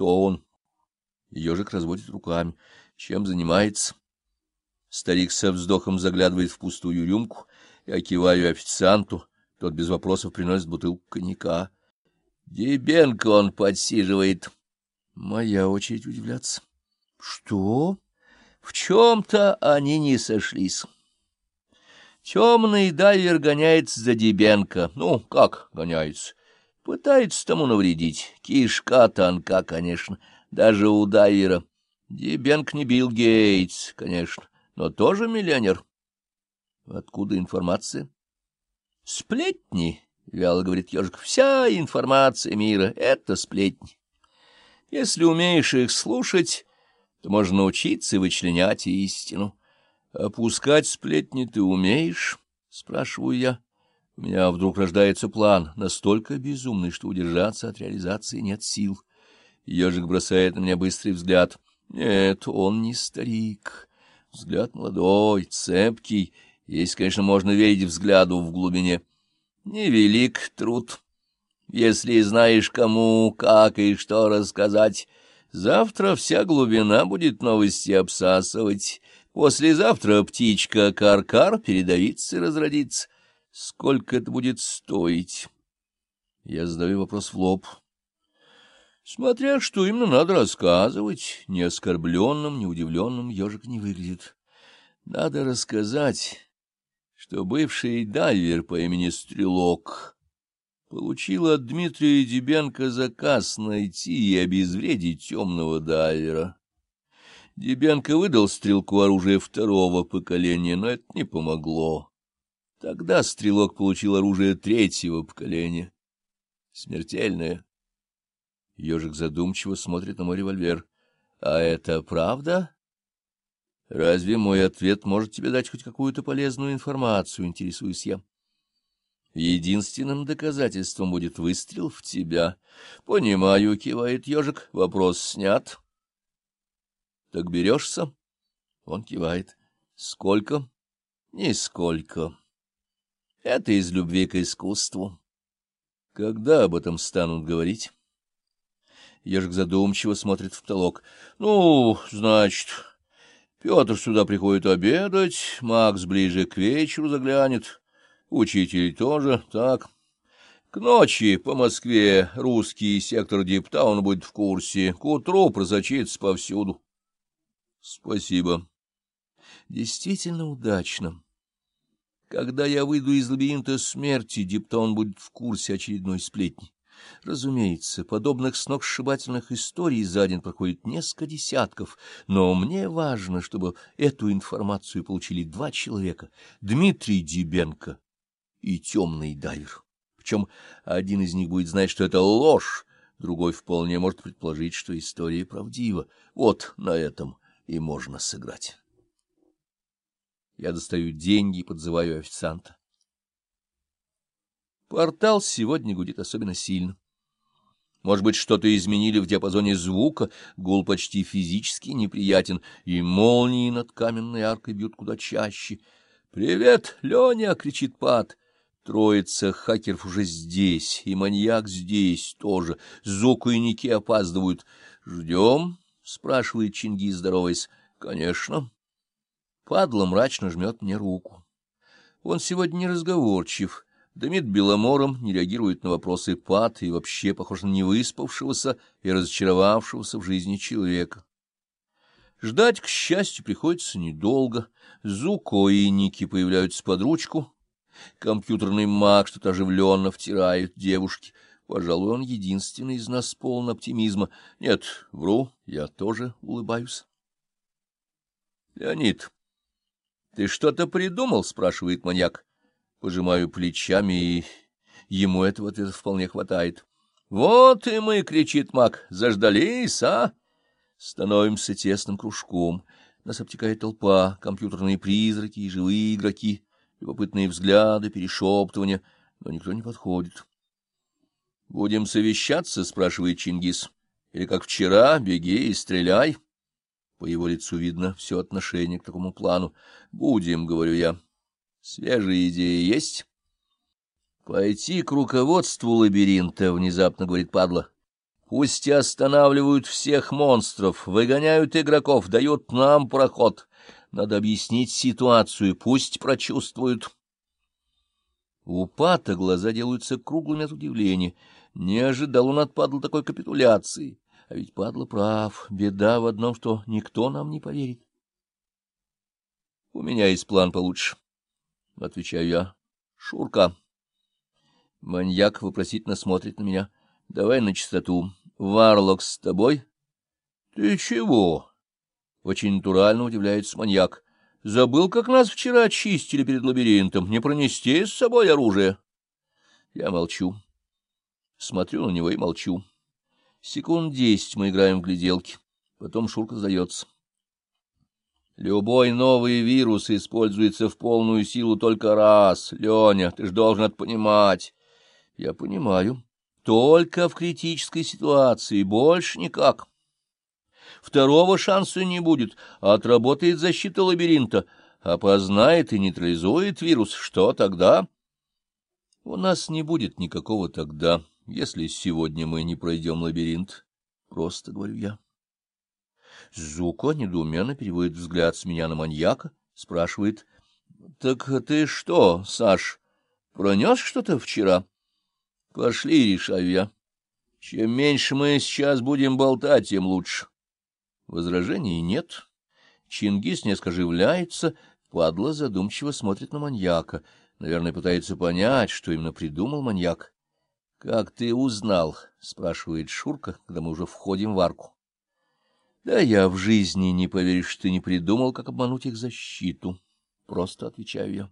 Кто он? Ежик разводит руками. Чем занимается? Старик со вздохом заглядывает в пустую рюмку. Я киваю официанту. Тот без вопросов приносит бутылку коньяка. Дебенко он подсиживает. Моя очередь удивляться. Что? В чем-то они не сошлись. Темный дайвер гоняется за Дебенко. Ну, как гоняется? Пытается тому навредить. Кишка тонка, конечно, даже у дайвера. Дебенко не Билл Гейтс, конечно, но тоже миллионер. Откуда информация? Сплетни, — вяло говорит ежик, — вся информация мира — это сплетни. Если умеешь их слушать, то можно научиться вычленять истину. Опускать сплетни ты умеешь? — спрашиваю я. У меня вдруг рождается план, настолько безумный, что удержаться от реализации нет сил. Ежик бросает на меня быстрый взгляд. Нет, он не старик. Взгляд молодой, цепкий, если, конечно, можно верить взгляду в глубине. Невелик труд. Если знаешь, кому, как и что рассказать, завтра вся глубина будет новости обсасывать. Послезавтра птичка Каркар -кар передавится и разродится. Сколько это будет стоить? Я задаю вопрос в лоб. Смотря что именно надо рассказывать, ни оскорбленным, ни удивленным ежик не выглядит. Надо рассказать, что бывший дайвер по имени Стрелок получил от Дмитрия Дебенко заказ найти и обезвредить темного дайвера. Дебенко выдал стрелку оружие второго поколения, но это не помогло. Тогда стрелок получил оружие третьего поколения. Смертельное. Ежик задумчиво смотрит на мой револьвер. — А это правда? — Разве мой ответ может тебе дать хоть какую-то полезную информацию, интересуюсь я. Единственным доказательством будет выстрел в тебя. — Понимаю, — кивает ежик, — вопрос снят. —— Так берешься? Он кивает. — Сколько? — Нисколько. Это из любви к искусству. Когда об этом станут говорить? Ежик задумчиво смотрит в потолок. — Ну, значит, Петр сюда приходит обедать, Макс ближе к вечеру заглянет, учитель тоже, так... К ночи по Москве русский сектор Диптауна будет в курсе, к утру прозачится повсюду. Спасибо. Действительно удачно. Когда я выйду из лабиринта смерти, Диптон будет в курсе очередной сплетни. Разумеется, подобных сногсшибательных историй за день проходит несколько десятков, но мне важно, чтобы эту информацию получили два человека — Дмитрий Дибенко и темный дайвер. Причем один из них будет знать, что это ложь, другой вполне может предположить, что история правдива. Вот на этом и можно сыграть. Я достаю деньги и подзываю официанта. Портал сегодня гудит особенно сильно. Может быть, что-то изменили в диапазоне звука, гул почти физически неприятен, и молнии над каменной аркой бьют куда чаще. «Привет, Леня!» — кричит Пат. Троица хакеров уже здесь, и маньяк здесь тоже. Зукуйники опаздывают. Ждем — спрашивает Чингис, здороваясь. — Конечно. Падла мрачно жмет мне руку. Он сегодня не разговорчив, дымит беломором, не реагирует на вопросы пад и вообще похож на невыспавшегося и разочаровавшегося в жизни человека. Ждать, к счастью, приходится недолго. Зуко и Ники появляются под ручку. Компьютерный маг что-то оживленно втирает девушке. Пожалуй, он единственный из нас полон оптимизма. Нет, вру, я тоже улыбаюсь. Леонид, ты что-то придумал? — спрашивает маньяк. Пожимаю плечами, и ему этого ответа вполне хватает. Вот и мы, — кричит маг, — заждались, а? Становимся тесным кружком. Нас обтекает толпа, компьютерные призраки и живые игроки, любопытные взгляды, перешептывания, но никто не подходит. — Будем совещаться? — спрашивает Чингис. — Или как вчера, беги и стреляй? По его лицу видно все отношение к такому плану. — Будем, — говорю я. — Свежие идеи есть? — Пойти к руководству лабиринта, — внезапно говорит падла. — Пусть останавливают всех монстров, выгоняют игроков, дают нам проход. Надо объяснить ситуацию, пусть прочувствуют. У Пата глаза делаются круглыми от удивления. Не ожидал он от падла такой капитуляции. А ведь падла прав. Беда в одном, что никто нам не поверит. — У меня есть план получше, — отвечаю я. — Шурка. Маньяк вопросительно смотрит на меня. — Давай на чистоту. Варлок с тобой? — Ты чего? Очень натурально удивляется маньяк. — Забыл, как нас вчера очистили перед лабиринтом. Не пронести с собой оружие. Я молчу. Смотрю на него и молчу. Секунд десять мы играем в гляделки. Потом Шурка сдается. Любой новый вирус используется в полную силу только раз. Леня, ты ж должен это понимать. Я понимаю. Только в критической ситуации, больше никак. Второго шанса не будет. Отработает защита лабиринта, опознает и нейтрализует вирус. Что тогда? У нас не будет никакого тогда, если сегодня мы не пройдем лабиринт. Просто говорю я. Зуко недоуменно переводит взгляд с меня на маньяка, спрашивает. — Так ты что, Саш, пронес что-то вчера? —— Пошли, решаю я. Чем меньше мы сейчас будем болтать, тем лучше. Возражений нет. Чингис не оживляется, падла задумчиво смотрит на маньяка. Наверное, пытается понять, что именно придумал маньяк. — Как ты узнал? — спрашивает Шурка, когда мы уже входим в арку. — Да я в жизни не поверю, что ты не придумал, как обмануть их защиту. Просто отвечаю я.